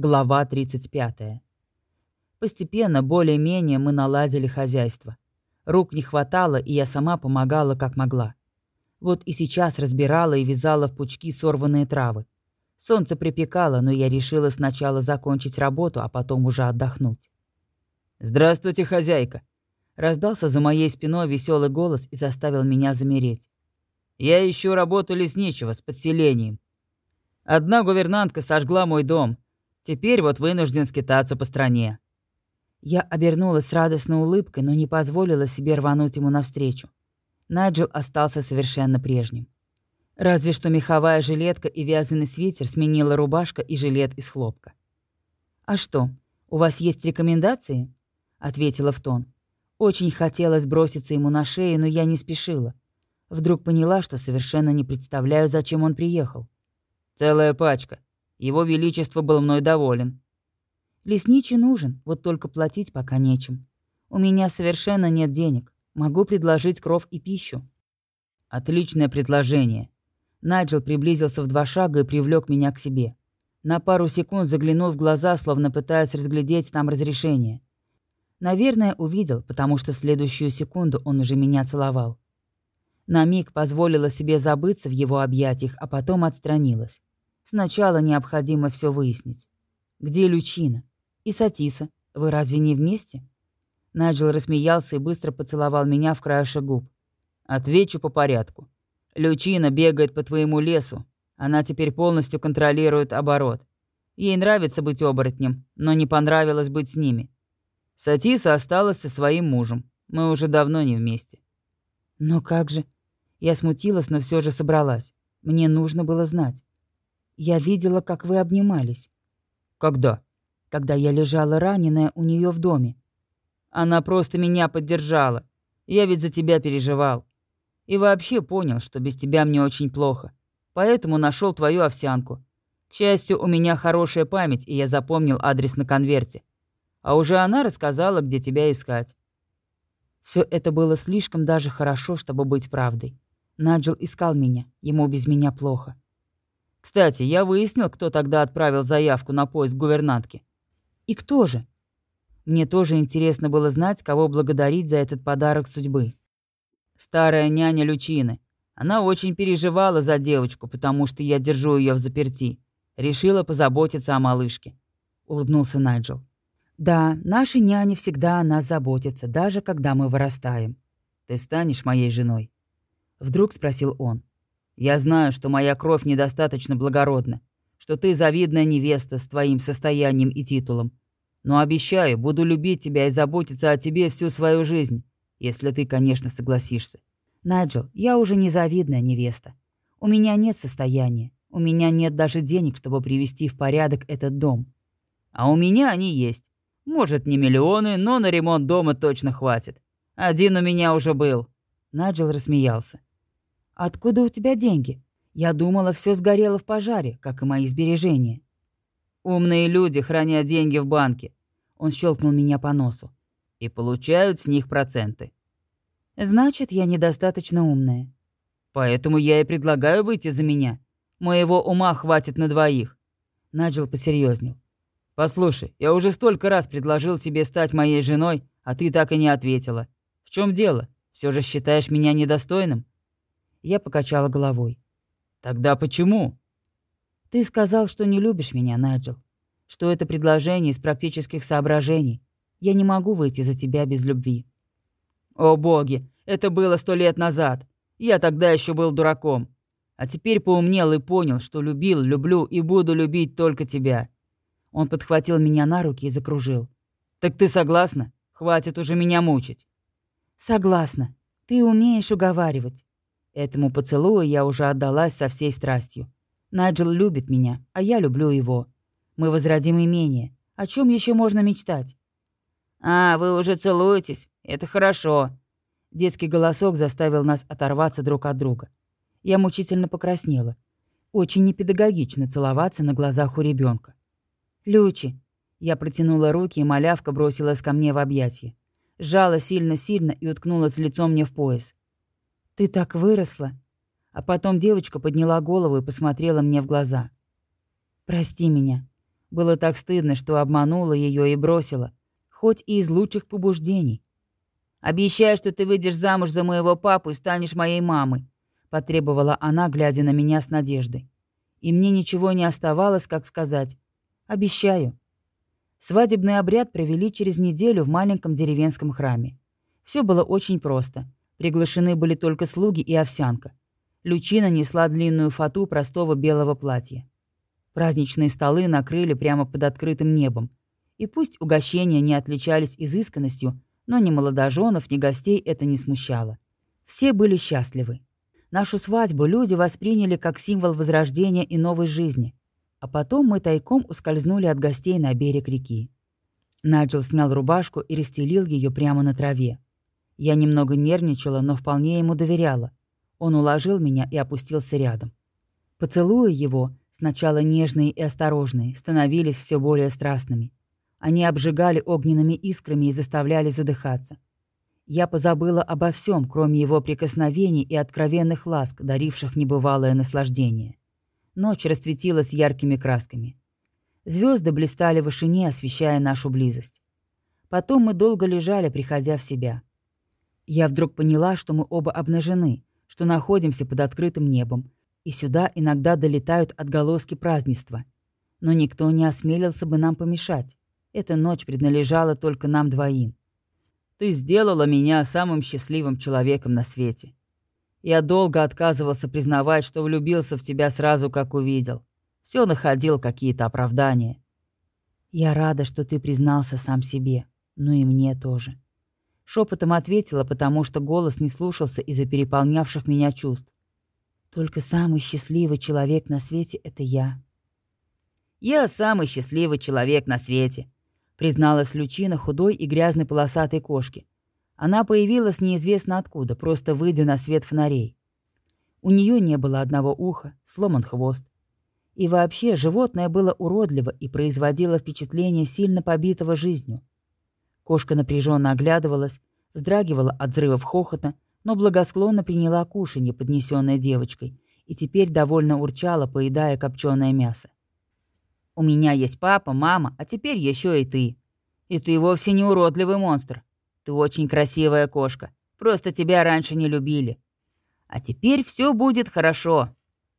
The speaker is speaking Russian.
Глава 35. Постепенно, более-менее, мы наладили хозяйство. Рук не хватало, и я сама помогала, как могла. Вот и сейчас разбирала и вязала в пучки сорванные травы. Солнце припекало, но я решила сначала закончить работу, а потом уже отдохнуть. «Здравствуйте, хозяйка!» Раздался за моей спиной веселый голос и заставил меня замереть. «Я ищу работу лесничего с подселением. Одна гувернантка сожгла мой дом, Теперь вот вынужден скитаться по стране». Я обернулась с радостной улыбкой, но не позволила себе рвануть ему навстречу. Найджел остался совершенно прежним. Разве что меховая жилетка и вязаный свитер сменила рубашка и жилет из хлопка. «А что, у вас есть рекомендации?» — ответила в тон. Очень хотелось броситься ему на шею, но я не спешила. Вдруг поняла, что совершенно не представляю, зачем он приехал. «Целая пачка», его Величество был мной доволен. Лесничий нужен, вот только платить пока нечем. У меня совершенно нет денег. Могу предложить кров и пищу. Отличное предложение. Найджел приблизился в два шага и привлек меня к себе. На пару секунд заглянул в глаза, словно пытаясь разглядеть там разрешение. Наверное, увидел, потому что в следующую секунду он уже меня целовал. На миг позволила себе забыться в его объятиях, а потом отстранилась. Сначала необходимо все выяснить. Где Лючина? И Сатиса? Вы разве не вместе? Наджел рассмеялся и быстро поцеловал меня в краешек губ. Отвечу по порядку. Лючина бегает по твоему лесу. Она теперь полностью контролирует оборот. Ей нравится быть оборотнем, но не понравилось быть с ними. Сатиса осталась со своим мужем. Мы уже давно не вместе. Но как же? Я смутилась, но все же собралась. Мне нужно было знать. Я видела, как вы обнимались. Когда? Когда я лежала раненая у нее в доме. Она просто меня поддержала. Я ведь за тебя переживал. И вообще понял, что без тебя мне очень плохо. Поэтому нашел твою овсянку. К счастью, у меня хорошая память, и я запомнил адрес на конверте. А уже она рассказала, где тебя искать. Все это было слишком даже хорошо, чтобы быть правдой. Наджил искал меня, ему без меня плохо. Кстати, я выяснил, кто тогда отправил заявку на поиск гувернантки. И кто же? Мне тоже интересно было знать, кого благодарить за этот подарок судьбы. Старая няня Лючины. Она очень переживала за девочку, потому что я держу ее в заперти. Решила позаботиться о малышке. Улыбнулся Найджел. Да, наши няни всегда о нас заботятся, даже когда мы вырастаем. Ты станешь моей женой? Вдруг спросил он. Я знаю, что моя кровь недостаточно благородна, что ты завидная невеста с твоим состоянием и титулом. Но обещаю, буду любить тебя и заботиться о тебе всю свою жизнь, если ты, конечно, согласишься. Найджел, я уже не завидная невеста. У меня нет состояния. У меня нет даже денег, чтобы привести в порядок этот дом. А у меня они есть. Может, не миллионы, но на ремонт дома точно хватит. Один у меня уже был. Найджел рассмеялся. «Откуда у тебя деньги? Я думала, все сгорело в пожаре, как и мои сбережения». «Умные люди хранят деньги в банке», — он щелкнул меня по носу, «и получают с них проценты». «Значит, я недостаточно умная». «Поэтому я и предлагаю выйти за меня. Моего ума хватит на двоих». Наджил посерьезнел. «Послушай, я уже столько раз предложил тебе стать моей женой, а ты так и не ответила. В чем дело? Все же считаешь меня недостойным?» Я покачала головой. «Тогда почему?» «Ты сказал, что не любишь меня, Найджел. Что это предложение из практических соображений. Я не могу выйти за тебя без любви». «О боги, это было сто лет назад. Я тогда еще был дураком. А теперь поумнел и понял, что любил, люблю и буду любить только тебя». Он подхватил меня на руки и закружил. «Так ты согласна? Хватит уже меня мучить». «Согласна. Ты умеешь уговаривать. Этому поцелую я уже отдалась со всей страстью. Найджел любит меня, а я люблю его. Мы возродим имение. О чем еще можно мечтать? «А, вы уже целуетесь? Это хорошо». Детский голосок заставил нас оторваться друг от друга. Я мучительно покраснела. Очень непедагогично целоваться на глазах у ребенка. «Лючи!» Я протянула руки, и малявка бросилась ко мне в объятия. Сжала сильно-сильно и уткнулась лицом мне в пояс. «Ты так выросла!» А потом девочка подняла голову и посмотрела мне в глаза. «Прости меня. Было так стыдно, что обманула ее и бросила, хоть и из лучших побуждений. «Обещай, что ты выйдешь замуж за моего папу и станешь моей мамой», — потребовала она, глядя на меня с надеждой. И мне ничего не оставалось, как сказать «Обещаю». Свадебный обряд провели через неделю в маленьком деревенском храме. Все было очень просто. Приглашены были только слуги и овсянка. Лючина несла длинную фату простого белого платья. Праздничные столы накрыли прямо под открытым небом. И пусть угощения не отличались изысканностью, но ни молодоженов, ни гостей это не смущало. Все были счастливы. Нашу свадьбу люди восприняли как символ возрождения и новой жизни. А потом мы тайком ускользнули от гостей на берег реки. Наджел снял рубашку и расстелил ее прямо на траве. Я немного нервничала, но вполне ему доверяла. Он уложил меня и опустился рядом. Поцелуи его, сначала нежные и осторожные, становились все более страстными. Они обжигали огненными искрами и заставляли задыхаться. Я позабыла обо всем, кроме его прикосновений и откровенных ласк, даривших небывалое наслаждение. Ночь расцветилась яркими красками. Звезды блистали в вышине, освещая нашу близость. Потом мы долго лежали, приходя в себя. Я вдруг поняла, что мы оба обнажены, что находимся под открытым небом, и сюда иногда долетают отголоски празднества. Но никто не осмелился бы нам помешать. Эта ночь принадлежала только нам двоим. Ты сделала меня самым счастливым человеком на свете. Я долго отказывался признавать, что влюбился в тебя сразу, как увидел. Все находил какие-то оправдания. Я рада, что ты признался сам себе, но и мне тоже. Шепотом ответила, потому что голос не слушался из-за переполнявших меня чувств. Только самый счастливый человек на свете — это я. Я самый счастливый человек на свете, призналась Лючина худой и грязной полосатой кошки. Она появилась неизвестно откуда, просто выйдя на свет фонарей. У нее не было одного уха, сломан хвост. И вообще животное было уродливо и производило впечатление сильно побитого жизнью. Кошка напряженно оглядывалась, вздрагивала от взрывов хохота, но благосклонно приняла кушанье, поднесенное девочкой, и теперь довольно урчала, поедая копченое мясо. «У меня есть папа, мама, а теперь еще и ты. И ты вовсе не уродливый монстр. Ты очень красивая кошка. Просто тебя раньше не любили. А теперь все будет хорошо.